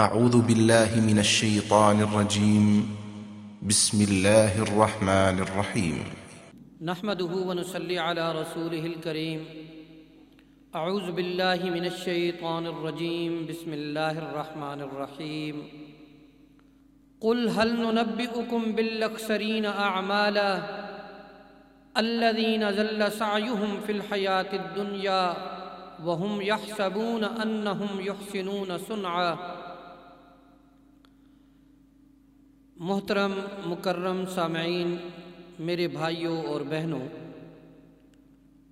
أعوذ بالله من الشيطان الرجيم. بسم الله الرحمن الرحيم. نحمده ونصلي على رسوله الكريم. أعوذ بالله من الشيطان الرجيم. بسم الله الرحمن الرحيم. قل هل ننبئكم بالأكثرين أعمالا الذين زل سعيهم في الحياة الدنيا وهم يحسبون أنهم يحسنون صنعا محترم، مکرم، سامعین، میرے بھائیوں اور بہنوں،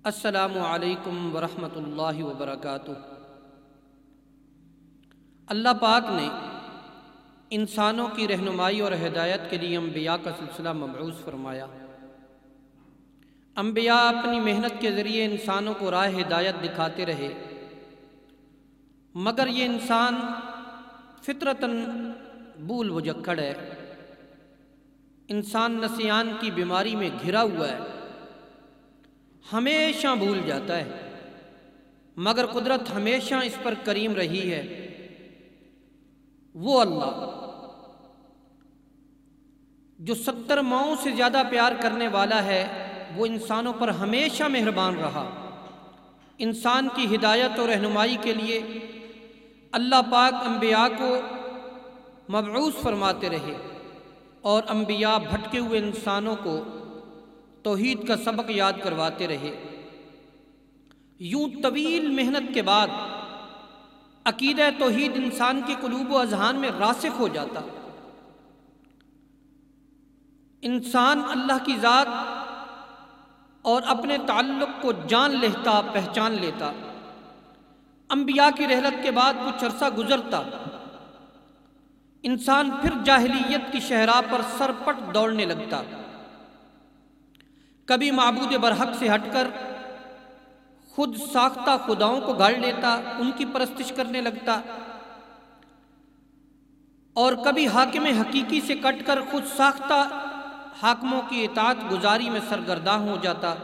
السلام علیکم ورحمۃ اللہ وبرکاتہ۔ اللہ پاک نے انسانوں کی رہنمائی اور ہدایت کے لیے انبیاء کا سلسلہ مبعوث فرمایا۔ انبیاء اپنی محنت کے ذریعے انسانوں کو راہ ہدایت دکھاتے رہے۔ مگر یہ انسان فطرتاً بول وجکڑ ہے۔ انسان نسیان کی بیماری میں گھرا ہوا ہے، ہمیشہ بھول جاتا ہے۔ مگر قدرت ہمیشہ اس پر کریم رہی ہے۔ وہ اللہ، جو ستر ماؤں سے زیادہ پیار کرنے والا ہے، وہ انسانوں پر ہمیشہ مہربان رہا۔ انسان کی ہدایت اور رہنمائی کے لیے اللہ پاک انبیاء کو مبعوث فرماتے رہے۔ اور انبیاء بھٹکے ہوئے انسانوں کو توحید کا سبق یاد کرواتے رہے۔ یوں طویل محنت کے بعد عقیدہ توحید انسان کے قلوب و اذہان میں راسخ ہو جاتا۔ انسان اللہ کی ذات اور اپنے تعلق کو جان لیتا، پہچان لیتا۔ انبیاء کی رحلت کے بعد کچھ عرصہ گزرتا۔ انسان پھر جاہلیت کی شہراہ پر سرپٹ دوڑنے لگتا۔ کبھی معبود برحق سے ہٹ کر خود ساختہ خداؤں کو گھڑ لیتا، ان کی پرستش کرنے لگتا۔ اور کبھی حاکم حقیقی سے کٹ کر خود ساختہ حاکموں کی اطاعت گزاری میں سرگرداں ہو جاتا۔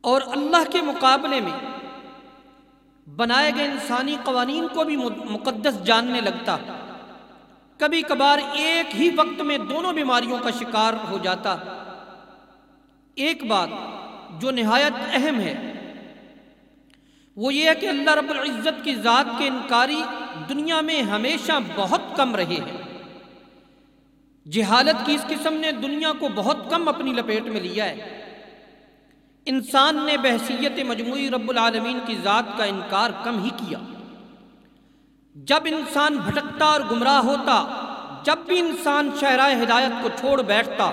اور اللہ کے مقابلے میں بنائے گئے انسانی قوانین کو بھی مقدس جاننے لگتا۔ کبھی کبھار ایک ہی وقت میں دونوں بیماریوں کا شکار ہو جاتا۔ ایک بات جو نہایت اہم ہے، وہ یہ ہے کہ اللہ رب العزت کی ذات کے انکاری دنیا میں ہمیشہ بہت کم رہے ہیں۔ جہالت کی اس قسم نے دنیا کو بہت کم اپنی لپیٹ میں لیا ہے۔ انسان نے بحثیت مجموعی رب العالمین کی ذات کا انکار کم ہی کیا۔ جب انسان بھٹکتا اور گمراہ ہوتا، جب بھی انسان شہرائے ہدایت کو چھوڑ بیٹھتا،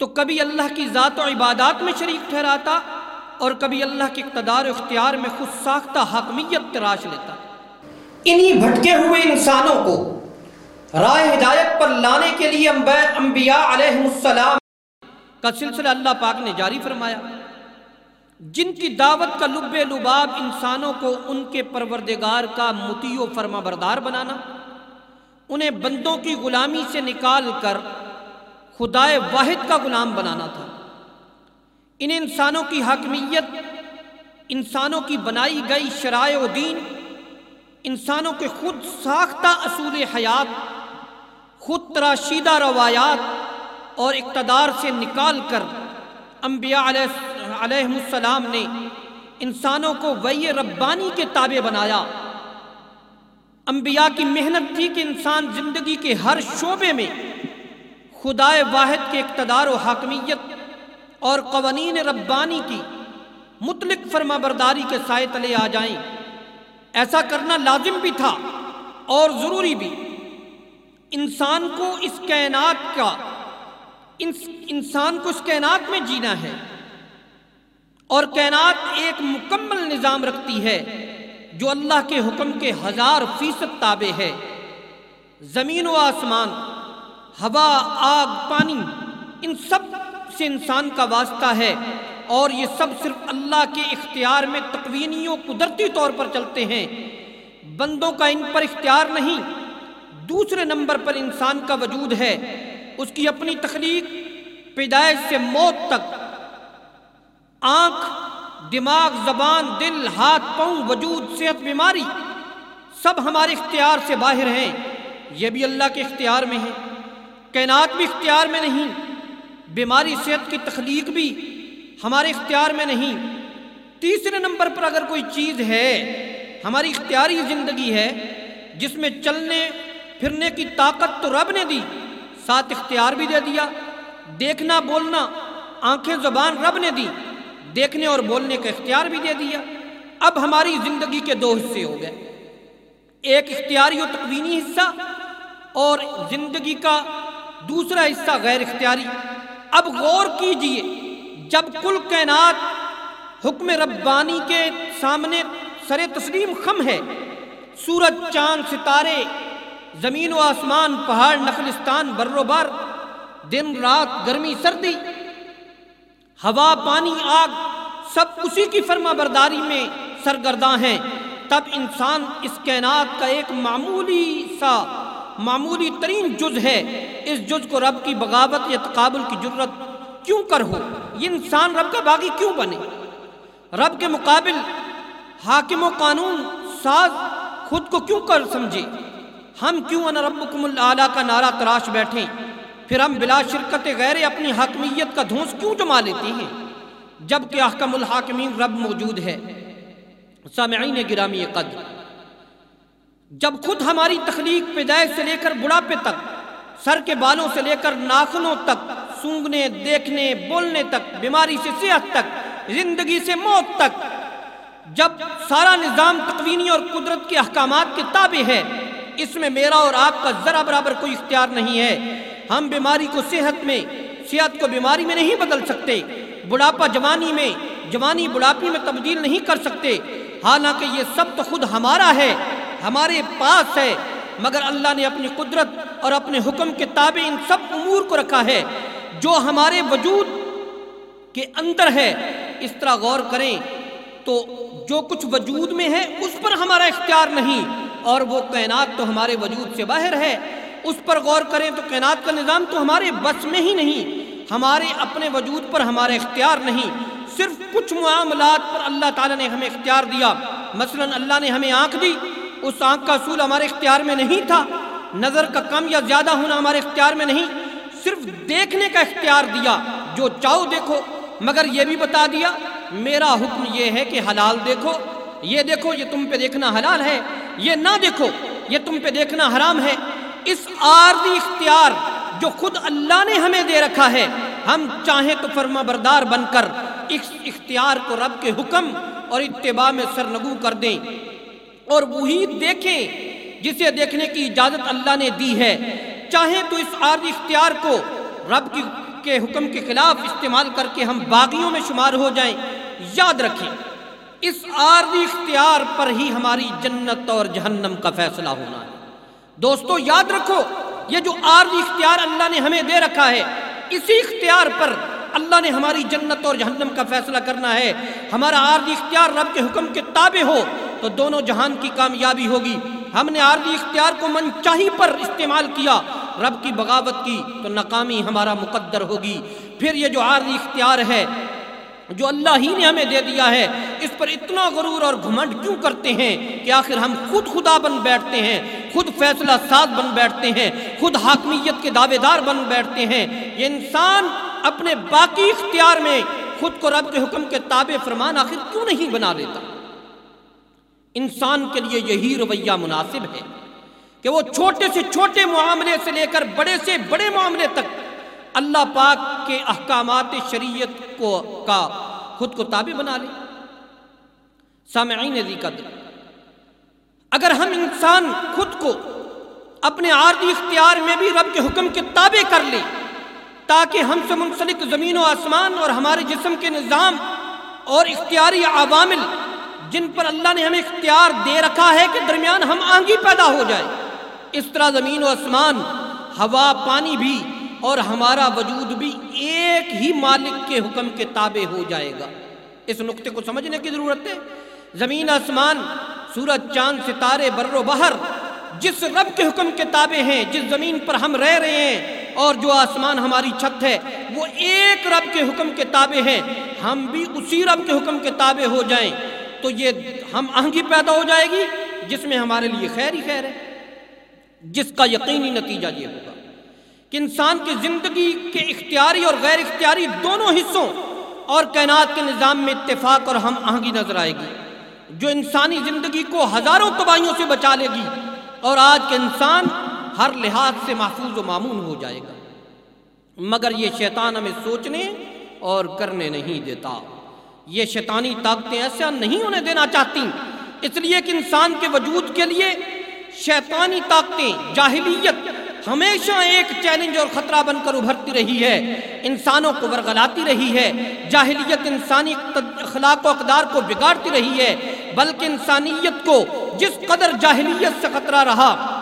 تو کبھی اللہ کی ذات و عبادات میں شریک ٹھہراتا اور کبھی اللہ کے اقتدار و اختیار میں خود ساختہ حاکمیت تراش لیتا۔ انہی بھٹکے ہوئے انسانوں کو رائے ہدایت پر لانے کے لیے انبیاء علیہ السلام کا سلسلہ اللہ پاک نے جاری فرمایا۔ جن کی دعوت کا لب لباب انسانوں کو ان کے پروردگار کا متی و فرما بردار بنانا، انہیں بندوں کی غلامی سے نکال کر خدائے واحد کا غلام بنانا تھا۔ ان انسانوں کی حاکمیت، انسانوں کی بنائی گئی شرائع و دین، انسانوں کے خود ساختہ اصول حیات، خود تراشیدہ روایات اور اقتدار سے نکال کر انبیاء علیہ السلام نے انسانوں کو وی ربانی کے تابع بنایا۔ انبیاء کی محنت تھی کہ انسان زندگی کے ہر شعبے میں خدائے واحد کے اقتدار و حاکمیت اور قوانین ربانی کی مطلق فرما برداری کے سائے تلے آ جائیں۔ ایسا کرنا لازم بھی تھا اور ضروری بھی۔ انسان کو اس کائنات کا انسان کو اس کائنات میں جینا ہے اور کائنات ایک مکمل نظام رکھتی ہے جو اللہ کے حکم کے ہزار فیصد تابع ہے۔ زمین و آسمان، ہوا، آگ، پانی، ان سب سے انسان کا واسطہ ہے اور یہ سب صرف اللہ کے اختیار میں تقوینی و قدرتی طور پر چلتے ہیں۔ بندوں کا ان پر اختیار نہیں، دوسرے نمبر پر انسان کا وجود ہے۔ اس کی اپنی تخلیق پیدائش سے موت تک۔ آنکھ، دماغ، زبان، دل، ہاتھ، پاؤں، وجود، صحت، بیماری سب ہمارے اختیار سے باہر ہیں۔ یہ بھی اللہ کے اختیار میں ہے کائنات بھی اختیار میں نہیں۔ بیماری، صحت کی تخلیق بھی ہمارے اختیار میں نہیں۔ تیسرے نمبر پر اگر کوئی چیز ہے، ہماری اختیاری زندگی ہے، جس میں چلنے، پھرنے کی طاقت تو رب نے دی۔ ساتھ اختیار بھی دے دیا۔ دیکھنا، بولنا۔ آنکھیں، زبان رب نے دی۔ دیکھنے اور بولنے کا اختیار بھی دے دیا۔ اب ہماری زندگی کے دو حصے ہو گئے۔ ایک اختیاری و تقوینی حصہ اور زندگی کا دوسرا حصہ غیر اختیاری۔ اب غور کیجیے، جب کل کائنات حکم ربانی کے سامنے سر تسلیم خم ہے، سورج، چاند، ستارے زمین و آسمان، پہاڑ، نخلستان بر و بر دن، رات، گرمی، سردی، ہوا، پانی، آگ، سب اسی کی فرما برداری میں سرگرداں ہیں۔ تب انسان اس کائنات کا ایک معمولی سا، معمولی ترین جز ہے۔ اس جز کو رب کی بغاوت یا تقابل کی جرت کیوں کر ہو؟ یہ انسان رب کا باغی کیوں بنے؟ رب کے مقابل حاکم و قانون، ساز خود کو کیوں کر سمجھے؟ ہم کیوں ان ربکم العلیٰ کا نعرہ تراش بیٹھیں پھر ہم بلا شرکت غیر اپنی حاکمیت کا دھونس کیوں جما لیتے ہیں؟ جبکہ احکم الحاکمین رب موجود ہے۔ سامعین گرامی قدر جب خود ہماری تخلیق پیدائش سے لے کر بڑھاپے تک، سر کے بالوں سے لے کر ناخنوں تک، سونگنے، دیکھنے، بولنے تک، بیماری سے صحت تک، زندگی سے موت تک، جب سارا نظام تقوینی اور قدرت کے احکامات کے تابع ہے اس میں میرا اور آپ کا ذرا برابر کوئی اختیار نہیں ہے۔ ہم بیماری کو صحت میں، صحت کو بیماری میں نہیں بدل سکتے۔ بڑھاپا جوانی میں، جوانی بڑھاپی میں تبدیل نہیں کر سکتے۔ حالانکہ یہ سب تو خود ہمارا ہے، ہمارے پاس ہے۔ مگر اللہ نے اپنی قدرت اور اپنے حکم کے تابع ان سب امور کو رکھا ہے۔ جو ہمارے وجود کے اندر ہے، اس طرح غور کریں تو جو کچھ وجود میں ہے، اس پر ہمارا اختیار نہیں۔ اور وہ کائنات تو ہمارے وجود سے باہر ہے۔ اس پر غور کریں تو کائنات کا نظام تو ہمارے بس میں ہی نہیں، ہمارے اپنے وجود پر ہمارا اختیار نہیں۔ صرف کچھ معاملات پر اللہ تعالیٰ نے ہمیں اختیار دیا۔ مثلا اللہ نے ہمیں آنکھ دی، اس آنکھ کا اصول ہمارے اختیار میں نہیں تھا۔ نظر کا کم یا زیادہ ہونا ہمارے اختیار میں نہیں، صرف دیکھنے کا اختیار دیا۔ جو چاہو دیکھو، مگر یہ بھی بتا دیا، میرا حکم یہ ہے کہ حلال دیکھو۔ یہ دیکھو، یہ تم پہ دیکھنا حلال ہے۔ یہ نہ دیکھو، یہ تم پہ دیکھنا حرام ہے۔ اس عارضی اختیار جو خود اللہ نے ہمیں دے رکھا ہے، ہم چاہیں تو فرما بردار بن کر اس اختیار کو رب کے حکم اور اتباع میں سرنگو کر دیں۔ اور وہی دیکھیں جسے دیکھنے کی اجازت اللہ نے دی ہے۔ چاہیں تو اس عارضی اختیار کو رب کی کے حکم کے خلاف استعمال کر کے ہم باغیوں میں شمار ہو جائیں۔ یاد رکھیں۔ اس عارضی اختیار پر ہی ہماری جنت اور جہنم کا فیصلہ ہونا ہے۔ دوستو، یاد رکھو، یہ جو عارضی اختیار اللہ نے ہمیں دے رکھا ہے، اسی اختیار پر اللہ نے ہماری جنت اور جہنم کا فیصلہ کرنا ہے۔ ہمارا عارضی اختیار رب کے حکم کے تابع ہو، تو دونوں جہان کی کامیابی ہوگی۔ ہم نے عارضی اختیار کو من چاہی پر استعمال کیا، رب کی بغاوت کی تو ناکامی ہمارا مقدر ہوگی۔ پھر یہ جو عارضی اختیار ہے جو اللہ ہی نے ہمیں دے دیا ہے، اس پر اتنا غرور اور گھمنڈ کیوں کرتے ہیں کہ آخر ہم خود خدا بن بیٹھتے ہیں، خود فیصلہ ساز بن بیٹھتے ہیں، خود حاکمیت کے دعوے دار بن بیٹھتے ہیں۔ یہ انسان اپنے باقی اختیار میں خود کو رب کے حکم کے تابع فرمان آخر کیوں نہیں بنا دیتا؟ انسان کے لیے یہی رویہ مناسب ہے کہ وہ چھوٹے سے چھوٹے معاملے سے لے کر بڑے سے بڑے معاملے تک اللہ پاک کے احکامات شریعت کو کا خود کو تابع بنا لے۔ سامعین قدر۔ اگر ہم انسان خود کو اپنے عارضی اختیار میں بھی رب کے حکم کے تابع کر لیں تاکہ ہم سے منسلک زمین و آسمان اور ہمارے جسم کے نظام اور اختیاری عوامل جن پر اللہ نے ہمیں اختیار دے رکھا ہے کہ درمیان ہم آنگی پیدا ہو جائے اس طرح زمین و آسمان، ہوا، پانی بھی اور ہمارا وجود بھی ایک ہی مالک کے حکم کے تابع ہو جائے گا۔ اس نقطے کو سمجھنے کی ضرورت ہے۔ زمین، آسمان، سورج، چاند، ستارے، بر و بہر جس رب کے حکم کے تابع ہیں، جس زمین پر ہم رہ رہے ہیں اور جو آسمان ہماری چھت ہے، وہ ایک رب کے حکم کے تابع ہیں۔ ہم بھی اسی رب کے حکم کے تابع ہو جائیں تو یہ ہم آہنگی پیدا ہو جائے گی، جس میں ہمارے لیے خیر ہی خیر ہے۔ جس کا یقینی نتیجہ یہ ہوگا۔ کہ انسان کی زندگی کے اختیاری اور غیر اختیاری دونوں حصوں اور کائنات کے نظام میں اتفاق اور ہم آہنگی نظر آئے گی۔ جو انسانی زندگی کو ہزاروں تباہیوں سے بچا لے گی اور آج کے انسان ہر لحاظ سے محفوظ و معمول ہو جائے گا۔ مگر یہ شیطان ہمیں سوچنے اور کرنے نہیں دیتا۔ یہ شیطانی طاقتیں ایسا نہیں انہیں دینا چاہتی۔ اس لیے کہ انسان کے وجود کے لیے شیطانی طاقتیں جاہلیت ہمیشہ ایک چیلنج اور خطرہ بن کر ابھرتی رہی ہے۔ انسانوں کو ورغلاتی رہی ہے۔ جاہلیت انسانی اخلاق و اقدار کو بگاڑتی رہی ہے۔ بلکہ انسانیت کو جس قدر جاہلیت سے خطرہ رہا،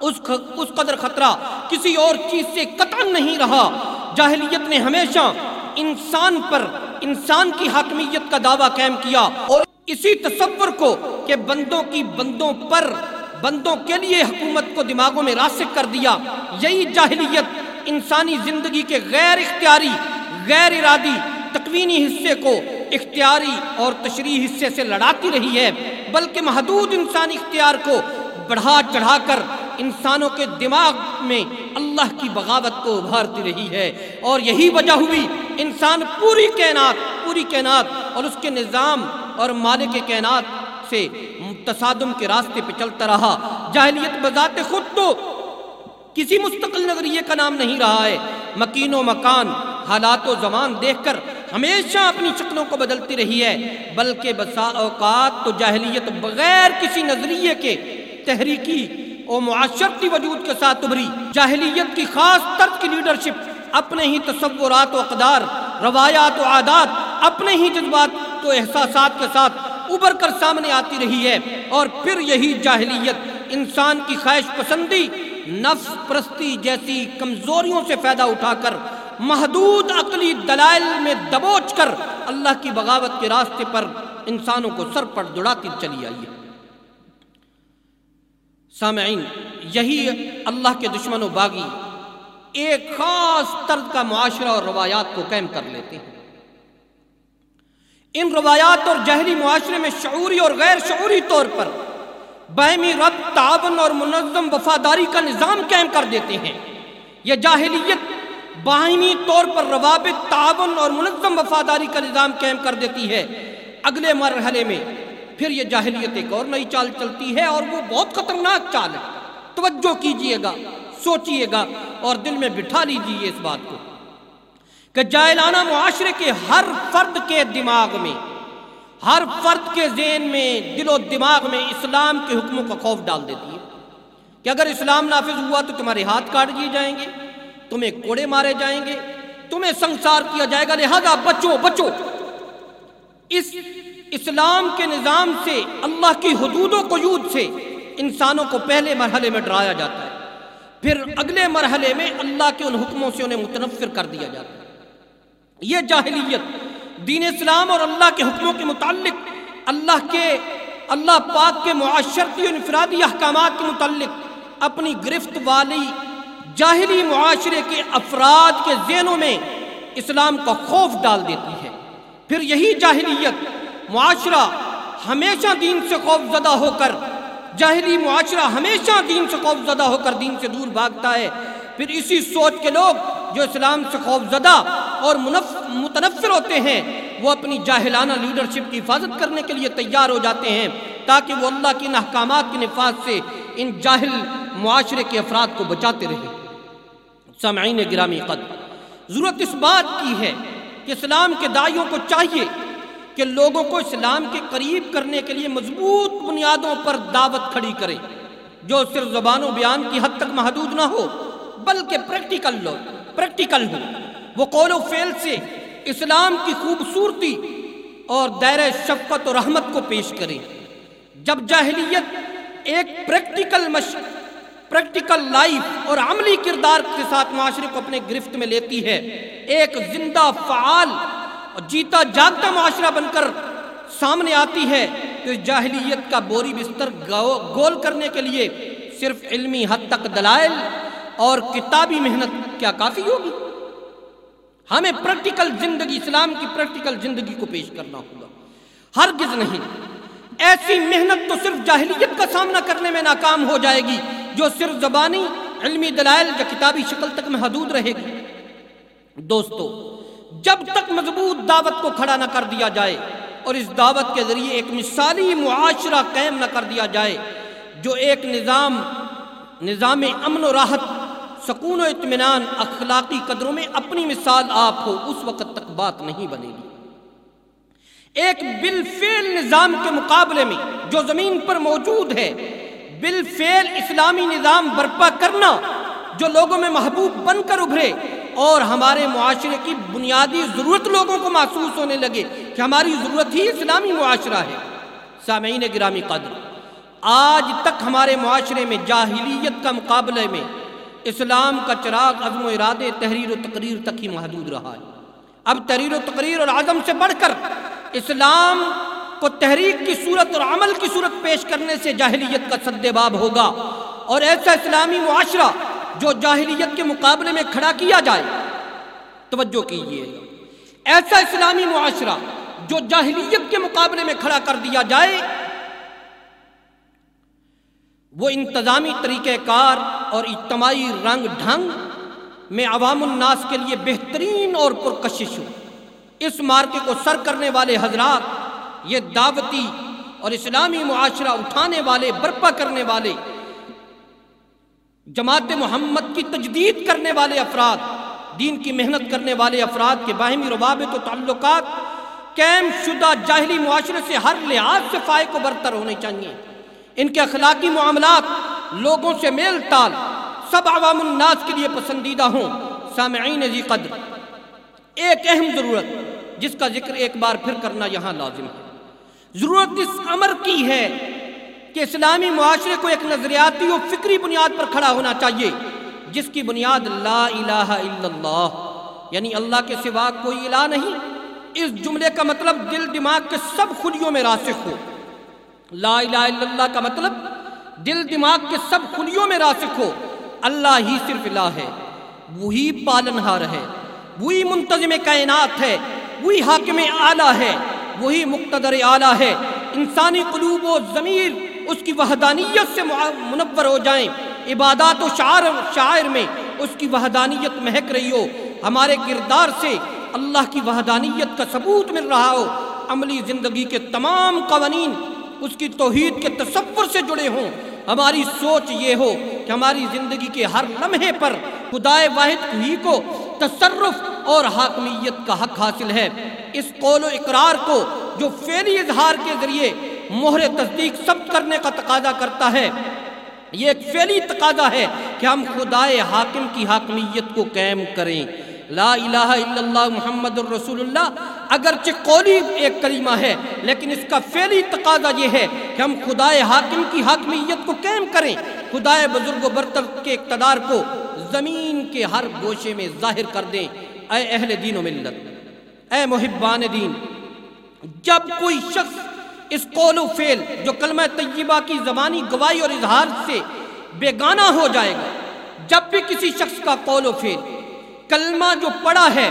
اس اس قدر خطرہ کسی اور چیز سے قطع نہیں رہا۔ جاہلیت نے ہمیشہ انسان پر، انسان کی حاکمیت کا دعویٰ قائم کیا اور اسی تصور کو کہ بندوں کی بندوں پر بندوں کے لیے حکومت کو دماغوں میں راسک کر دیا۔ یہی جاہلیت انسانی زندگی کے غیر اختیاری، غیر ارادی تقوینی حصے کو اختیاری اور تشریح حصے سے لڑاتی رہی ہے، بلکہ محدود انسانی اختیار کو بڑھا چڑھا کر انسانوں کے دماغ میں اللہ کی بغاوت کو ابھارتی رہی ہے۔ اور یہی وجہ ہوئی انسان پوری کائنات پوری کائنات اور اس کے نظام اور مالک کائنات سے تصادم کے راستے پہ چلتا رہا۔ جاہلیت بذات خود تو کسی مستقل نظریے کا نام نہیں رہا ہے۔ مکین و مکان، حالات و زمان دیکھ کر ہمیشہ اپنی شکلوں کو بدلتی رہی ہے۔ بلکہ بسا اوقات تو جاہلیت بغیر کسی نظریے کے تحریکی اور معاشرتی وجود کے ساتھ ابری جاہلیت کی خاص طرز کی لیڈرشپ، اپنے ہی تصورات و اقدار، روایات و عادات، اپنے ہی جذبات و احساسات کے ساتھ ابھر کر سامنے آتی رہی ہے اور پھر یہی جاہلیت، انسان کی خواہش پسندی، نفس پرستی جیسی کمزوریوں سے فائدہ اٹھا کر محدود عقلی دلائل میں دبوچ کر اللہ کی بغاوت کے راستے پر انسانوں کو سر پر دوڑاتی چلی آئی ہے۔ سامعین، یہی اللہ کے دشمن و باغی ایک خاص طرز کا معاشرہ اور روایات کو قائم کر لیتے ہیں۔ ان روایات اور جہری معاشرے میں شعوری اور غیر شعوری طور پر بہمی رب، تعاون اور منظم وفاداری کا نظام قائم کر دیتے ہیں۔ یہ جاہلیت باہمی طور پر روابط، تعاون اور منظم وفاداری کا نظام قائم کر دیتی ہے۔ اگلے مرحلے میں پھر یہ جاہلیت ایک اور نئی چال چلتی ہے اور وہ بہت خطرناک چال ہے۔ توجہ کیجیے گا سوچئے گا اور دل میں بٹھا لیجیے اس بات کو۔ کہ جائلانہ معاشرے کے ہر فرد کے دماغ میں، ہر فرد کے ذہن میں، دل و دماغ میں اسلام کے حکموں کا خوف ڈال دیتی ہے۔ کہ اگر اسلام نافذ ہوا تو تمہارے ہاتھ کاٹ دیے جائیں گے، تمہیں کوڑے مارے جائیں گے، تمہیں سنسار کیا جائے گا، لہذا بچو بچو۔ اس اسلام کے نظام سے، اللہ کی حدود و قیود سے انسانوں کو پہلے مرحلے میں ڈرایا جاتا ہے۔ پھر اگلے مرحلے میں اللہ کے ان حکموں سے انہیں متنفر کر دیا جاتا ہے۔ یہ جاہلیت، دین اسلام اور اللہ کے حکموں کے متعلق، اللہ کے، اللہ پاک کے معاشرتی اور انفرادی احکامات کے متعلق اپنی گرفت والی جاہلی معاشرے کے افراد کے ذہنوں میں اسلام کا خوف ڈال دیتی ہے۔ پھر یہی جاہلیت، معاشرہ ہمیشہ دین سے خوف زدہ ہو کر، جاہلی معاشرہ ہمیشہ دین سے خوف زدہ ہو کر دین سے دور بھاگتا ہے۔ پھر اسی سوچ کے لوگ جو اسلام سے خوف زدہ اور متنفر ہوتے ہیں، وہ اپنی جاہلانہ لیڈرشپ کی حفاظت کرنے کے لیے تیار ہو جاتے ہیں تاکہ وہ اللہ کی احکامات کے نفاذ سے ان جاہل معاشرے کے افراد کو بچاتے رہے۔ سامعین گرامی، قد ضرورت اس بات کی ہے کہ اسلام کے دائیوں کو چاہیے کہ لوگوں کو اسلام کے قریب کرنے کے لیے مضبوط بنیادوں پر دعوت کھڑی کرے، جو صرف زبان و بیان کی حد تک محدود نہ ہو۔ بلکہ پریکٹیکل لو پریکٹیکل ہو۔ وہ قول و فعل سے اسلام کی خوبصورتی اور دائر شفقت و رحمت کو پیش کریں جب جاہلیت ایک پریکٹیکل مش پریکٹیکل لائف اور عملی کردار کے ساتھ معاشرے کو اپنے گرفت میں لیتی ہے، ایک زندہ فعال اور جیتا جاگتا معاشرہ بن کر سامنے آتی ہے، تو جاہلیت کا بوری بستر گول کرنے کے لیے صرف علمی حد تک دلائل اور کتابی محنت کیا کافی ہوگی؟ ہمیں پریکٹیکل زندگی، اسلام کی پریکٹیکل زندگی کو پیش کرنا ہوگا۔ ہرگز نہیں۔ ایسی محنت تو صرف جاہلیت کا سامنا کرنے میں ناکام ہو جائے گی، جو صرف زبانی، علمی دلائل یا کتابی شکل تک محدود رہے گی۔ دوستو، جب تک مضبوط دعوت کو کھڑا نہ کر دیا جائے اور اس دعوت کے ذریعے ایک مثالی معاشرہ قائم نہ کر دیا جائے، جو ایک نظام نظام امن و راحت سکون و اطمینان اخلاقی قدروں میں اپنی مثال آپ ہو، اس وقت تک بات نہیں بنے گی۔ ایک بالفعل نظام کے مقابلے میں جو زمین پر موجود ہے، بالفعل اسلامی نظام برپا کرنا جو لوگوں میں محبوب بن کر ابھرے اور ہمارے معاشرے کی بنیادی ضرورت لوگوں کو محسوس ہونے لگے کہ ہماری ضرورت ہی اسلامی معاشرہ ہے۔ سامعین گرامی قدر آج تک ہمارے معاشرے میں جاہلیت کا مقابلے میں اسلام کا چراغ عزم و ارادے تحریر و تقریر تک ہی محدود رہا ہے۔ اب تحریر و تقریر اور عزم سے بڑھ کر اسلام کو تحریک کی صورت اور عمل کی صورت پیش کرنے سے جاہلیت کا سد باب ہوگا۔ اور ایسا اسلامی معاشرہ جو جاہلیت کے مقابلے میں کھڑا کیا جائے۔ توجہ کیجیے ایسا اسلامی معاشرہ جو جاہلیت کے مقابلے میں کھڑا کر دیا جائے، وہ انتظامی طریقہ کار اور اجتماعی رنگ ڈھنگ میں عوام الناس کے لیے بہترین اور پرکشش ہو اس مارکے کو سر کرنے والے حضرات، یہ دعوتی اور اسلامی معاشرہ اٹھانے والے، برپا کرنے والے، جماعت محمد کی تجدید کرنے والے افراد، دین کی محنت کرنے والے افراد کے باہمی روابط و تعلقات قیم شدہ جاہلی معاشرے سے ہر لحاظ سے فائق کو برتر ہونے چاہیے۔ ان کے اخلاقی معاملات لوگوں سے میل تال سب عوام الناس کے لیے پسندیدہ ہوں۔ سامعین ذی قدر، ایک اہم ضرورت جس کا ذکر ایک بار پھر کرنا یہاں لازم ہے۔ ضرورت اس امر کی ہے کہ اسلامی معاشرے کو ایک نظریاتی و فکری بنیاد پر کھڑا ہونا چاہیے، جس کی بنیاد لا الہ الا اللہ یعنی اللہ کے سوا کوئی الہ نہیں۔ اس جملے کا مطلب دل دماغ کے سب خلیوں میں راسخ ہو۔ لا الہ الا اللہ کا مطلب دل دماغ کے سب خلیوں میں راسخ ہو، اللہ ہی صرف الہ ہے، وہی پالنہار ہے، وہی منتظم کائنات ہے، وہی حاکم اعلیٰ ہے، وہی مقتدر اعلیٰ ہے۔ انسانی قلوب و ضمیر اس کی وحدانیت سے منور ہو جائیں۔ عبادات و شعر شاعر میں اس کی وحدانیت مہک رہی ہو۔ ہمارے کردار سے اللہ کی وحدانیت کا ثبوت مل رہا ہو۔ عملی زندگی کے تمام قوانین اس کی توحید کے تصور سے جڑے ہوں۔ ہماری سوچ یہ ہو کہ ہماری زندگی کے ہر لمحے پر خدائے واحد ہی کو تصرف اور حاکمیت کا حق حاصل ہے۔ اس قول و اقرار کو جو فعلی اظہار کے ذریعے مہر تصدیق سب کرنے کا تقاضا کرتا ہے، یہ ایک فعلی تقاضا ہے کہ ہم خدائے حاکم کی حاکمیت کو قائم کریں۔ لا الہ الا اللہ محمد الرسول اللہ اگرچہ قولی ایک کریمہ ہے، لیکن اس کا فعلی تقاضا یہ ہے کہ ہم خدائے حاکم کی حاکمیت کو قائم کریں۔ خدائے بزرگ و برتر کے اقتدار کو زمین کے ہر گوشے میں ظاہر کر دیں۔ اے اہل دین و ملت، اے محبان دین، جب کوئی شخص اس قول و فعل جو کلمہ طیبہ کی زبانی گواہی اور اظہار سے بیگانہ ہو جائے گا، جب بھی کسی شخص کا قول و فعل کلمہ جو پڑا ہے،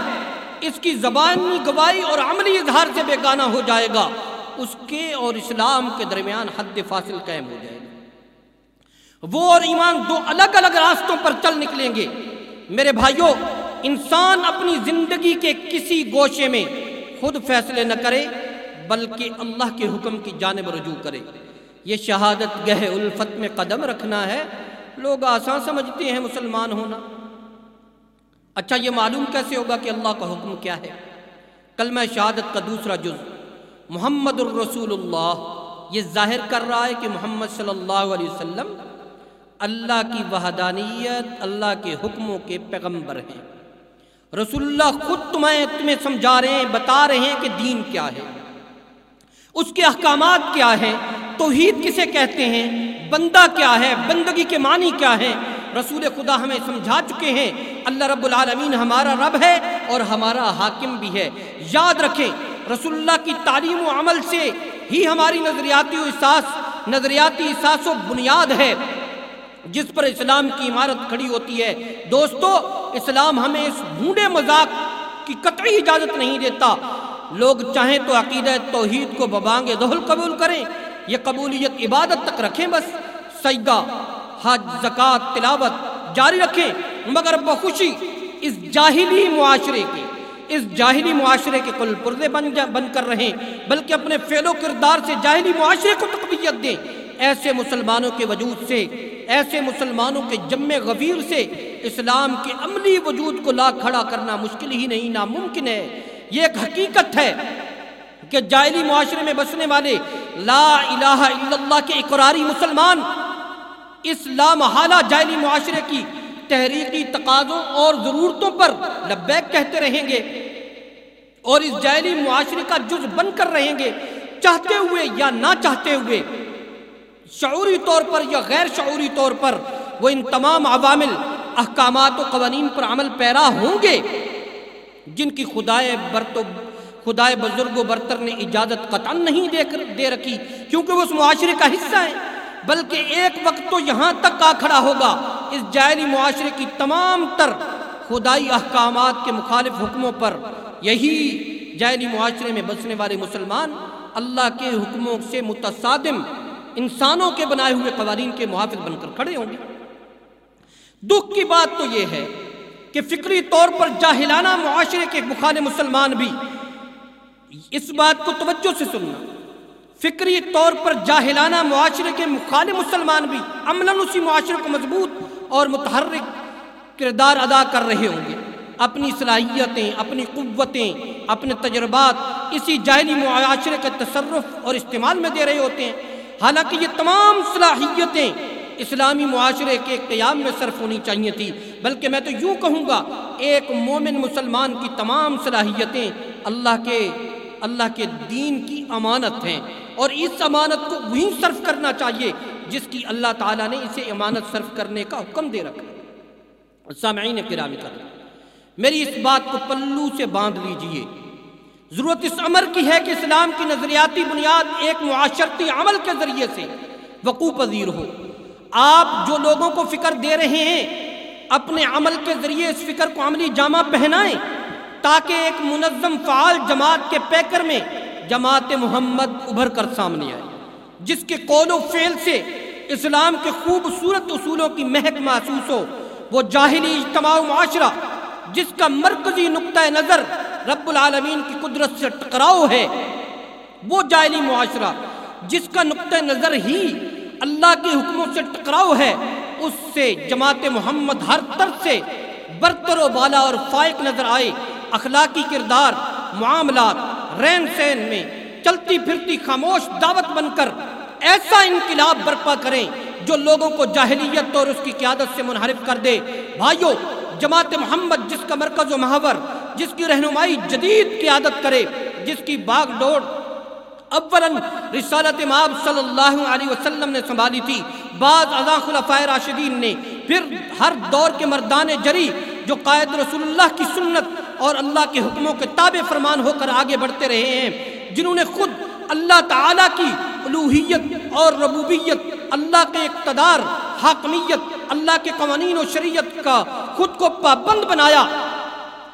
اس کی زبانی گواہی اور عملی اظہار سے بیگانہ ہو جائے گا۔ اس کے اور اسلام کے درمیان حد فاصل قائم ہو جائے گا وہ اور ایمان دو الگ الگ راستوں پر چل نکلیں گے۔ میرے بھائیوں انسان اپنی زندگی کے کسی گوشے میں خود فیصلے نہ کرے، بلکہ اللہ کے حکم کی جانب رجوع کرے۔ یہ شہادت گہ الفت میں قدم رکھنا ہے۔ لوگ آسان سمجھتے ہیں مسلمان ہونا۔ اچھا یہ معلوم کیسے ہوگا کہ اللہ کا حکم کیا ہے؟ کلمہ شہادت کا دوسرا جز، محمد الرسول اللہ یہ ظاہر کر رہا ہے کہ محمد صلی اللہ علیہ وسلم اللہ کی وحدانیت، اللہ کے حکموں کے پیغمبر ہیں۔ رسول اللہ خود تمہیں تمہیں سمجھا رہے ہیں، بتا رہے ہیں کہ دین کیا ہے۔ اس کے احکامات کیا ہیں؟ توحید کسے کہتے ہیں؟ بندہ کیا ہے؟ بندگی کے معنی کیا ہے رسول خدا ہمیں سمجھا چکے ہیں، اللہ رب العالمین ہمارا رب ہے اور ہمارا حاکم بھی ہے۔ یاد رکھیں، رسول اللہ کی تعلیم و عمل سے ہی ہماری نظریاتی و احساس، نظریاتی احساس و بنیاد ہے۔ جس پر اسلام کی عمارت کھڑی ہوتی ہے۔ دوستو، اسلام ہمیں اس بھونڈے مذاق کی قطعی اجازت نہیں دیتا۔ لوگ چاہیں تو عقیدہ توحید کو ببانگ دہل قبول کریں، یہ قبولیت عبادت تک رکھیں بس۔ سجدہ حج، زکوٰۃ، تلاوت جاری رکھیں، مگر بخوشی اس جاہلی معاشرے کے، اس جاہلی معاشرے کے کل پردے بن بن کر رہیں، بلکہ اپنے فعل و کردار سے جاہلی معاشرے کو تقویت دیں۔ ایسے مسلمانوں کے وجود سے، ایسے مسلمانوں کے جم غفیر سے اسلام کے عملی وجود کو لا کھڑا کرنا مشکل ہی نہیں، ناممکن ہے۔ یہ ایک حقیقت ہے کہ جائلی معاشرے میں بسنے والے لا الہ الا اللہ کے اقراری مسلمان اس لامحالہ جائلی معاشرے کی تحریکی تقاضوں اور ضرورتوں پر لبیک کہتے رہیں گے اور اس جائلی معاشرے کا جز بن کر رہیں گے، چاہتے ہوئے یا نہ چاہتے ہوئے، شعوری طور پر یا غیر شعوری طور پر وہ ان تمام عوامل، احکامات و قوانین پر عمل پیرا ہوں گے جن کی خدائے برت خدائے بزرگ و برتر نے اجازت قطع نہیں دے کر دے رکھی، کیونکہ وہ اس معاشرے کا حصہ ہے بلکہ ایک وقت تو یہاں تک آ کھڑا ہوگا۔ اس جائری معاشرے کی تمام تر خدائی احکامات کے مخالف حکموں پر یہی جائری معاشرے میں بسنے والے مسلمان اللہ کے حکموں سے متصادم انسانوں کے بنائے ہوئے قوانین کے محافظ بن کر کھڑے ہوں گے۔ دکھ کی بات تو یہ ہے کہ فکری طور پر جاہلانہ معاشرے کے مخالف مسلمان بھی اس بات کو توجہ سے سننا۔ فکری طور پر جاہلانہ معاشرے کے مخالف مسلمان بھی عملاً اسی معاشرے کو مضبوط اور متحرک کردار ادا کر رہے ہوں گے۔ اپنی صلاحیتیں، اپنی قوتیں، اپنے تجربات اسی جاہلی معاشرے کے تصرف اور استعمال میں دے رہے ہوتے ہیں۔ حالانکہ یہ تمام صلاحیتیں اسلامی معاشرے کے قیام میں صرف ہونی چاہیے تھی، بلکہ میں تو یوں کہوں گا، ایک مومن مسلمان کی تمام صلاحیتیں اللہ کے اللہ کے دین کی امانت ہیں۔ اور اس امانت کو وہیں صرف کرنا چاہیے جس کی اللہ تعالیٰ نے اسے امانت صرف کرنے کا حکم دے رکھا سامعین کرامی کر میری اس بات کو پلو سے باندھ لیجیے۔ ضرورت اس عمر کی ہے کہ اسلام کی نظریاتی بنیاد ایک معاشرتی عمل کے ذریعے سے وقوع پذیر ہو۔ آپ جو لوگوں کو فکر دے رہے ہیں، اپنے عمل کے ذریعے اس فکر کو عملی جامع پہنائیں تاکہ ایک منظم فعال جماعت کے پیکر میں جماعت محمد ابھر کر سامنے آئے جس کے قول و فعل سے اسلام کے خوبصورت اصولوں کی مہک محسوس ہو، وہ جاہلی اجتماع معاشرہ، جس کا مرکزی نقطۂ نظر رب العالمین کی قدرت سے ٹکراؤ ہے، وہ جاہلی معاشرہ، جس کا نقطۂ نظر ہی اللہ کے حکموں سے ٹکراؤ ہے، اس سے جماعت محمد ہر طرف سے برتر و بالا اور فائق نظر آئے، اخلاقی کردار، معاملات رین سین میں چلتی پھرتی خاموش دعوت بن کر ایسا انقلاب برپا کریں جو لوگوں کو جاہلیت اور اس کی قیادت سے منحرف کر دے۔ بھائیو، جماعت محمد جس کا مرکز و محور جس کی رہنمائی جدید قیادت کرے، جس کی باغ ڈوڑ اولا رسالت ماب صلی اللہ علیہ وسلم نے سنبھالی تھی، بعض ازاں خلفائے راشدین نے پھر ہر دور کے مردان جری جو قائد رسول اللہ کی سنت اور اللہ کے حکموں کے تابع فرمان ہو کر آگے بڑھتے رہے ہیں، جنہوں نے خود اللہ تعالیٰ کی الوحیت اور ربوبیت، اللہ کے اقتدار، حاکمیت، اللہ کے قوانین و شریعت کا خود کو پابند بنایا۔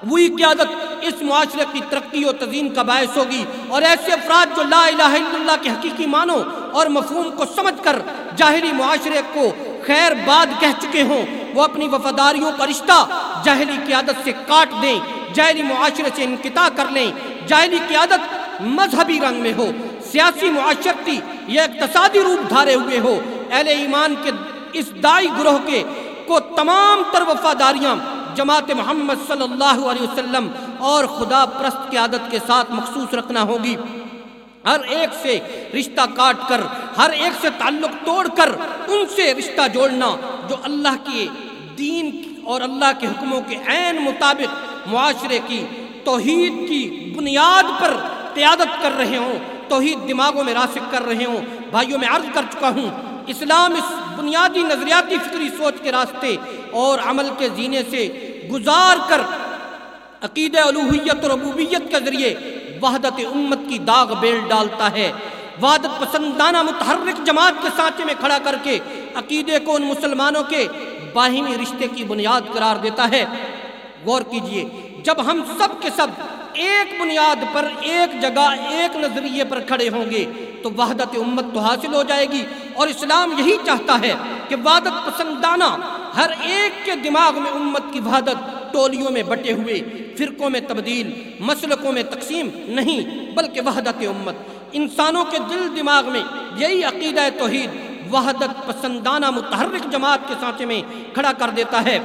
وہی قیادت اس معاشرے کی ترقی و تزین کا باعث ہوگی اور ایسے افراد جو لا الہ الا اللہ کے حقیقی مانو اور مفہوم کو سمجھ کر جاہلی معاشرے کو خیر باد کہہ چکے ہوں۔ وہ اپنی وفاداریوں کا رشتہ جاہلی قیادت سے کاٹ دیں، جاہلی معاشرے سے انقطاع کر لیں۔ جاہلی قیادت مذہبی رنگ میں ہو، سیاسی معاشرتی یا اقتصادی روپ دھارے ہوئے ہو۔ اہل ایمان کے اس دائی گروہ کے کو تمام تر وفاداریاں جماعت محمد صلی اللہ علیہ وسلم اور خدا پرست کی عادت کے ساتھ مخصوص رکھنا ہوگی۔ ہر ایک سے رشتہ کاٹ کر، ہر ایک سے تعلق توڑ کر ان سے رشتہ جوڑنا جو اللہ کے دین اور اللہ کے حکموں کے عین مطابق معاشرے کی، توحید کی بنیاد پر قیادت کر رہے ہوں، توحید دماغوں میں راسک کر رہے ہوں، بھائیوں میں عرض کر چکا ہوں، اسلام اس بنیادی نظریاتی فکری سوچ کے راستے اور عمل کے زینے سے گزار کر عقید الوحیت اور ربوبیت کے ذریعے وحدت امت کی داغ بیل ڈالتا ہے۔ وحدت پسندانہ متحرک جماعت کے سانچے میں کھڑا کر کے عقیدے کو ان مسلمانوں کے باہمی رشتے کی بنیاد قرار دیتا ہے۔ غور کیجیے، جب ہم سب کے سب ایک بنیاد پر، ایک جگہ، ایک نظریے پر کھڑے ہوں گے تو وحدت امت تو حاصل ہو جائے گی۔ اور اسلام یہی چاہتا ہے کہ وحدت پسندانہ ہر ایک کے دماغ میں امت کی وحدت ٹولیوں میں بٹے ہوئے، فرقوں میں تبدیل، مسلکوں میں تقسیم نہیں، بلکہ وحدت امت۔ انسانوں کے دل دماغ میں یہی عقیدہ توحید وحدت پسندانہ متحرک جماعت کے سانچے میں کھڑا کر دیتا ہے۔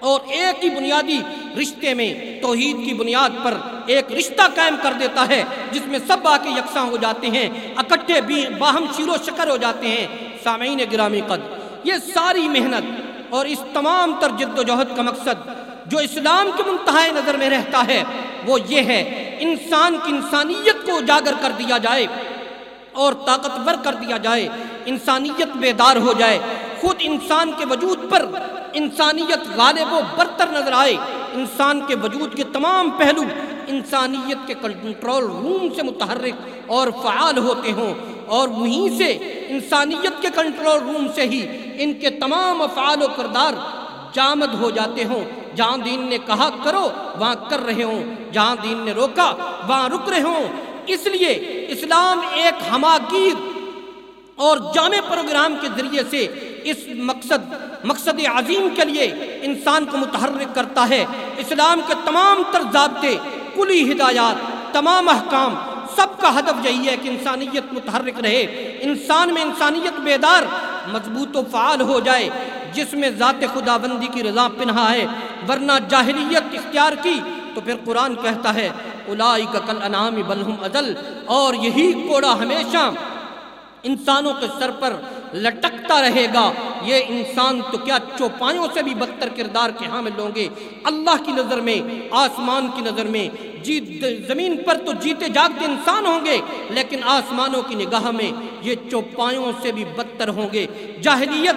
اور ایک ہی بنیادی رشتے میں توحید کی بنیاد پر ایک رشتہ قائم کر دیتا ہے، جس میں سب آ کے یکساں ہو جاتے ہیں، اکٹھے بھی باہم شیر و شکر ہو جاتے ہیں۔ سامعین گرامی قد، یہ ساری محنت اور اس تمام تر جد و جہد کا مقصد جو اسلام کے منتہائے نظر میں رہتا ہے، وہ یہ ہے، انسان کی انسانیت کو اجاگر کر دیا جائے اور طاقتور کر دیا جائے، انسانیت بیدار ہو جائے۔ خود انسان کے وجود پر انسانیت غالب و برتر نظر آئے۔ انسان کے وجود کے تمام پہلو انسانیت کے کنٹرول روم سے متحرک اور فعال ہوتے ہوں۔ اور وہیں سے انسانیت کے کنٹرول روم سے ہی ان کے تمام افعال و کردار جامد ہو جاتے ہوں۔ جہاں دین نے کہا کرو، وہاں کر رہے ہوں۔ جہاں دین نے روکا، وہاں رک رہے ہوں۔ اس لیے اسلام ایک ہماگیر اور جامع پروگرام کے ذریعے سے اس مقصد مقصد عظیم کے لیے انسان کو متحرک کرتا ہے۔ اسلام کے تمام تر ضابطے، کلی ہدایات، تمام احکام، سب کا ہدف یہی ہے کہ انسانیت متحرک رہے۔ انسان میں انسانیت بیدار، مضبوط و فعال ہو جائے، جس میں ذات خدا بندی کی رضا پنہا ہے۔ ورنہ جاہلیت اختیار کی تو پھر قرآن کہتا ہے کل انعام بلہم ازل۔ اور یہی کوڑا ہمیشہ انسانوں کے سر پر لٹکتا رہے گا۔ یہ انسان تو کیا چوپایوں سے بھی بدتر کردار کے حامل ہوں گے؟ اللہ کی نظر میں، آسمان کی نظر میں۔ جیت، زمین پر تو جیتے جاگتے انسان ہوں گے، لیکن آسمانوں کی نگاہ میں یہ چوپایوں سے بھی بدتر ہوں گے۔ جاہلیت،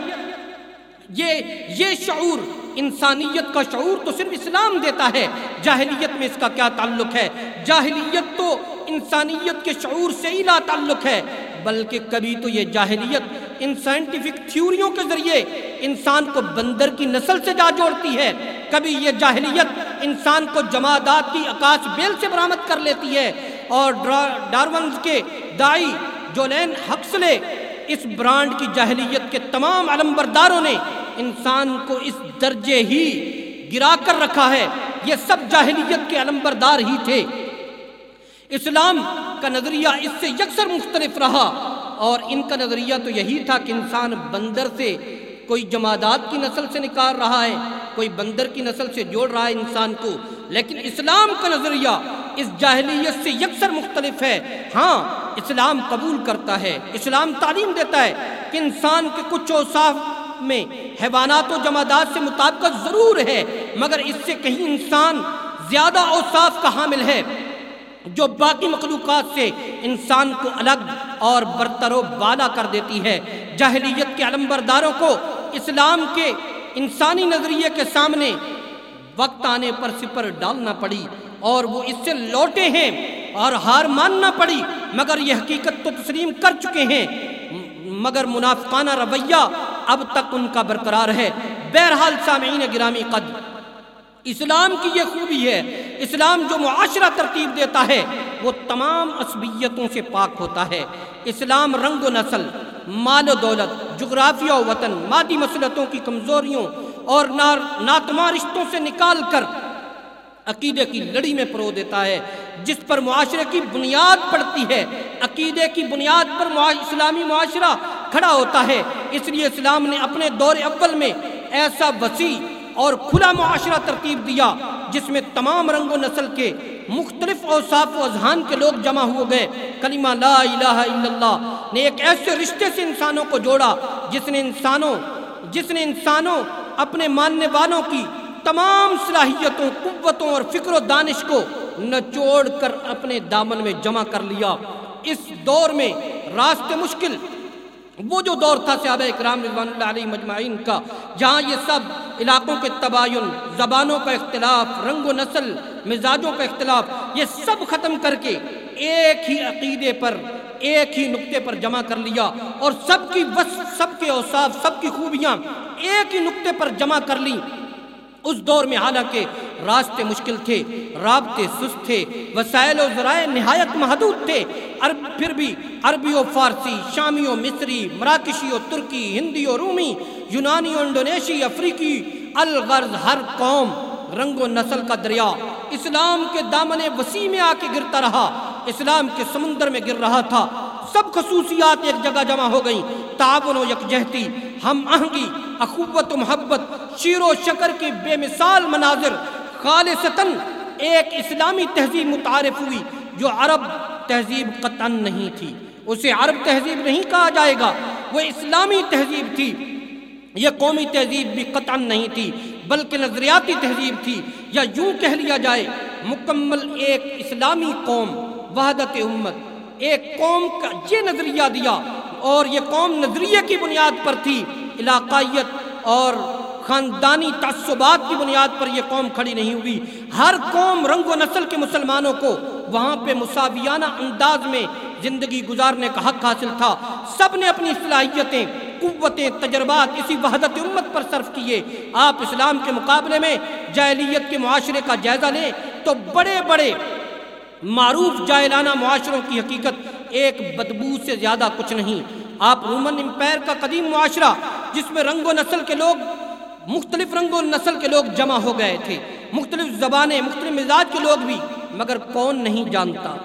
یہ یہ شعور، انسانیت کا شعور تو صرف اسلام دیتا ہے۔ جاہلیت میں اس کا کیا تعلق ہے؟ جاہلیت تو انسانیت کے شعور سے ہی لا تعلق ہے، بلکہ کبھی تو یہ جاہلیت ان سائنٹیفک تھیوریوں کے ذریعے انسان کو بندر کی نسل سے جا جوڑتی ہے۔ کبھی یہ جاہلیت انسان کو جمادات کی اکاش بیل سے برامت کر لیتی ہے۔ اور ڈارونز کے دائی جولین حقصلے اس برانڈ کی جاہلیت کے تمام علمبرداروں نے انسان کو اس درجے ہی گرا کر رکھا ہے۔ یہ سب جاہلیت کے علمبردار ہی تھے۔ اسلام کا نظریہ اس سے یکسر مختلف رہا اور ان کا نظریہ تو یہی تھا کہ انسان بندر سے کوئی جمادات کی نسل سے نکال رہا ہے، کوئی بندر کی نسل سے جوڑ رہا ہے انسان کو۔ لیکن اسلام کا نظریہ اس جاہلیت سے یکسر مختلف ہے۔ ہاں اسلام قبول کرتا ہے، اسلام تعلیم دیتا ہے کہ انسان کے کچھ اوصاف میں حیوانات و جمادات سے مطابقت ضرور ہے، مگر اس سے کہیں انسان زیادہ اوصاف کا حامل ہے۔ جو باقی مخلوقات سے انسان کو الگ اور برتر و بالا کر دیتی ہے۔ جاہلیت کے علمبرداروں کو اسلام کے انسانی نظریے کے سامنے وقت آنے پر سپر ڈالنا پڑی اور وہ اس سے لوٹے ہیں اور ہار ماننا پڑی۔ مگر یہ حقیقت تو تسلیم کر چکے ہیں۔ مگر منافقانہ رویہ اب تک ان کا برقرار ہے۔ بہرحال سامعین گرامی قد، اسلام کی یہ خوبی ہے اسلام جو معاشرہ ترتیب دیتا ہے، وہ تمام عصبیتوں سے پاک ہوتا ہے۔ اسلام رنگ و نسل، مال و دولت، جغرافیہ و وطن، مادی مسلطوں کی کمزوریوں اور ناتما رشتوں سے نکال کر عقیدے کی لڑی میں پرو دیتا ہے، جس پر معاشرے کی بنیاد پڑتی ہے۔ عقیدے کی بنیاد پر اسلامی معاشرہ کھڑا ہوتا ہے۔ اس لیے اسلام نے اپنے دور اول میں ایسا وسیع اور کھلا معاشرہ ترتیب دیا، جس میں تمام رنگ و نسل کے مختلف اوصاف و اذہان کے لوگ جمع ہو گئے۔ کلمہ لا الہ الا اللہ نے ایک ایسے رشتے سے انسانوں کو جوڑا، جس نے انسانوں، جس نے انسانوں اپنے ماننے والوں کی تمام صلاحیتوں، قوتوں اور فکر و دانش کو نچوڑ کر اپنے دامن میں جمع کر لیا۔ اس دور میں راستے مشکل وہ جو دور تھا صحابہ اکرام رضوان اللہ علیہ مجمعین کا، جہاں یہ سب علاقوں کے تباین، زبانوں کا اختلاف، رنگ و نسل، مزاجوں کا اختلاف، یہ سب ختم کر کے ایک ہی عقیدے پر، ایک ہی نقطے پر جمع کر لیا اور سب کی وصف سب کے اوصاف، سب کی خوبیاں ایک ہی نقطے پر جمع کر لی اس دور میں حالانکہ راستے مشکل تھے، رابطے سست تھے، وسائل و ذرائع نہایت محدود تھے۔ عرب پھر بھی عربی و فارسی، شامی و مصری، مراکشی و ترکی، ہندی و رومی، یونانی و انڈونیشی، افریقی، الغرض ہر قوم رنگ و نسل کا دریا اسلام کے دامن وسیع میں آ کے گرتا رہا۔ اسلام کے سمندر میں گر رہا تھا۔ سب خصوصیات ایک جگہ جمع ہو گئیں۔ تعاون و یکجہتی، ہم آہنگی، اخوت و محبت، شیر و شکر کی بے مثال مناظر خالصتاً ایک اسلامی تہذیب متعارف ہوئی جو عرب تہذیب قطعا نہیں تھی۔ اسے عرب تہذیب نہیں کہا جائے گا، وہ اسلامی تہذیب تھی۔ یہ قومی تہذیب بھی قطعا نہیں تھی، بلکہ نظریاتی تہذیب تھی۔ یا یوں کہہ لیا جائے، مکمل ایک اسلامی قوم، وحدت امت، ایک قوم کا یہ نظریہ دیا اور یہ قوم نظریے کی بنیاد پر تھی، علاقائیت اور خاندانی تعصبات کی بنیاد پر یہ قوم کھڑی نہیں ہوئی۔ ہر قوم رنگ و نسل کے مسلمانوں کو وہاں پہ مساویانہ انداز میں زندگی گزارنے کا حق حاصل تھا۔ سب نے اپنی صلاحیتیں، قوتیں، تجربات اسی وحدت امت پر صرف کیے۔ آپ اسلام کے مقابلے میں جاہلیت کے معاشرے کا جائزہ لیں تو بڑے بڑے معروف جائلانہ معاشروں کی حقیقت ایک بدبو سے زیادہ کچھ نہیں۔ آپ رومن امپائر کا قدیم معاشرہ، جس میں رنگ و نسل کے لوگ مختلف رنگ و نسل کے لوگ جمع ہو گئے تھے۔ مختلف زبانیں، مختلف مزاج کے لوگ بھی، مگر کون نہیں جانتا۔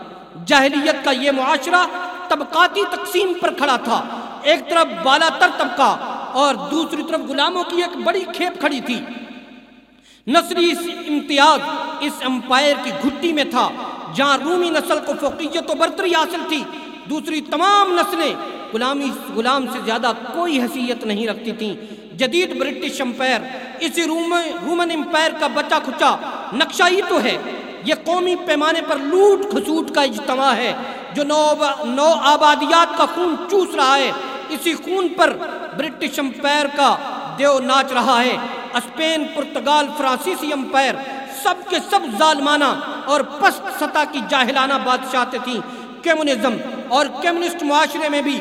جاہلیت کا یہ معاشرہ طبقاتی تقسیم پر کھڑا تھا۔ ایک طرف بالا تر طبقہ اور دوسری طرف غلاموں کی ایک بڑی کھیپ کھڑی تھی۔ نسلی امتیاز، اس امپائر کی گھٹی میں تھا، جہاں رومی نسل کو فوقیت و برتری حاصل تھی۔ دوسری تمام نسلیں غلامی، غلام سے زیادہ کوئی حیثیت نہیں رکھتی تھیں۔ جدید برٹش امپائر، اسی رومن رومن امپائر کا بچہ کھچا۔ نقشہ ہی تو ہے۔ یہ قومی پیمانے پر لوٹ کھسوٹ کا اجتماع ہے، جو نو نو آبادیات کا خون چوس رہا ہے۔ اسی خون پر برٹش امپائر کا دیو ناچ رہا ہے۔ اسپین، پرتگال، فرانسیسی امپائر سب کے سب ظالمانہ اور پست سطح کی جاہلانہ بادشاہتیں تھیں۔ کمیونزم اور کمیونسٹ معاشرے میں بھی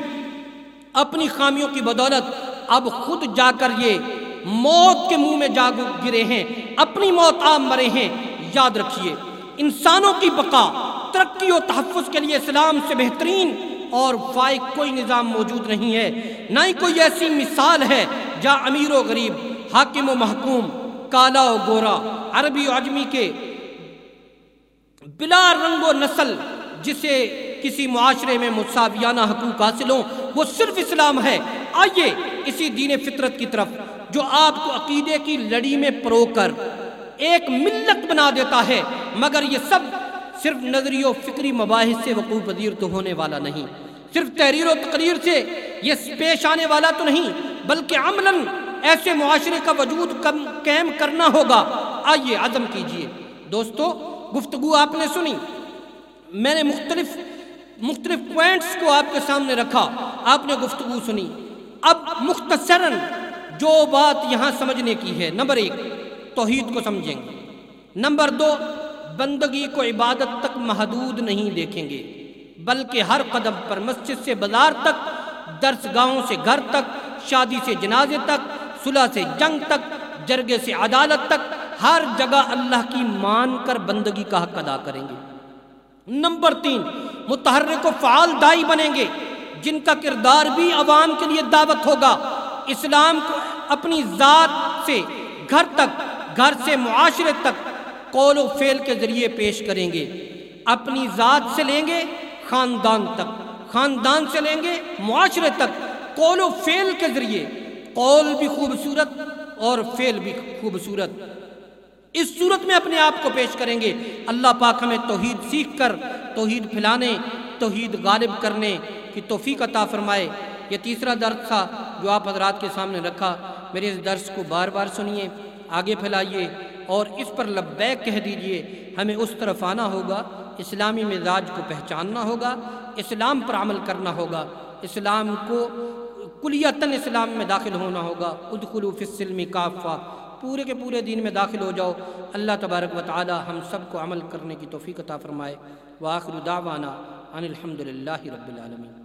اپنی خامیوں کی بدولت اب خود جا کر یہ موت کے منہ میں جا گرے ہیں، اپنی موت عام مرے ہیں۔ یاد رکھیے، انسانوں کی بقا، ترقی و تحفظ کے لیے اسلام سے بہترین اور فائق کوئی نظام موجود نہیں ہے۔ نہ ہی کوئی ایسی مثال ہے جہاں امیر و غریب، حاکم و محکوم، کالا و گورا، عربی و عجمی کے بلا رنگ و نسل جسے کسی معاشرے میں مساویانہ حقوق حاصل ہوں، وہ صرف اسلام ہے۔ آئیے اسی دین فطرت کی طرف، جو آپ کو عقیدے کی لڑی میں پرو کر ایک ملت بنا دیتا ہے، مگر یہ سب صرف نظری و فکری مباحث سے وقوع پذیر تو ہونے والا نہیں۔ صرف تحریر و تقریر سے یہ پیش آنے والا تو نہیں، بلکہ عملاً ایسے معاشرے کا وجود کم قائم کرنا ہوگا۔ آئیے عزم کیجیے۔ دوستو، گفتگو آپ نے سنی۔ میں نے مختلف مختلف پوائنٹس کو آپ کے سامنے رکھا۔ آپ نے گفتگو سنی۔ اب مختصراً جو بات یہاں سمجھنے کی ہے، نمبر ایک، توحید کو سمجھیں گے۔ نمبر دو، بندگی کو عبادت تک محدود نہیں دیکھیں گے، بلکہ ہر قدم پر مسجد سے بازار تک درس گاہوں سے گھر تک، شادی سے جنازے تک، صلح سے جنگ تک، جرگے سے عدالت تک، ہر جگہ اللہ کی مان کر بندگی کا حق ادا کریں گے۔ نمبر تین، متحرک و فعال دائی بنیں گے۔ جن کا کردار بھی عوام کے لیے دعوت ہوگا، اسلام کو اپنی ذات سے گھر تک، گھر سے معاشرے تک قول و فعل کے ذریعے پیش کریں گے۔ اپنی ذات سے لیں گے خاندان تک، خاندان سے لیں گے معاشرے تک۔ قول و فعل کے ذریعے، قول بھی خوبصورت اور فعل بھی خوبصورت۔ اس صورت میں اپنے آپ کو پیش کریں گے۔ اللہ پاک ہمیں توحید سیکھ کر، توحید پھیلانے، توحید غالب کرنے کی توفیق عطا فرمائے۔ یہ تیسرا درد تھا جو آپ حضرات کے سامنے رکھا۔ میرے اس درس کو بار بار سنیے، آگے پھیلائیے اور اس پر لبیک کہہ دیجیے ہمیں اس طرف آنا ہوگا، اسلامی مزاج کو پہچاننا ہوگا، اسلام پر عمل کرنا ہوگا، اسلام کو کلیتاً اسلام میں داخل ہونا ہوگا۔ ادخلو فی السلم کافہ، پورے کے پورے دین میں داخل ہو جاؤ۔ اللہ تبارک و تعالی ہم سب کو عمل کرنے کی توفیق عطا فرمائے۔ وآخر دعوانا ان الحمد للہ رب العالمین۔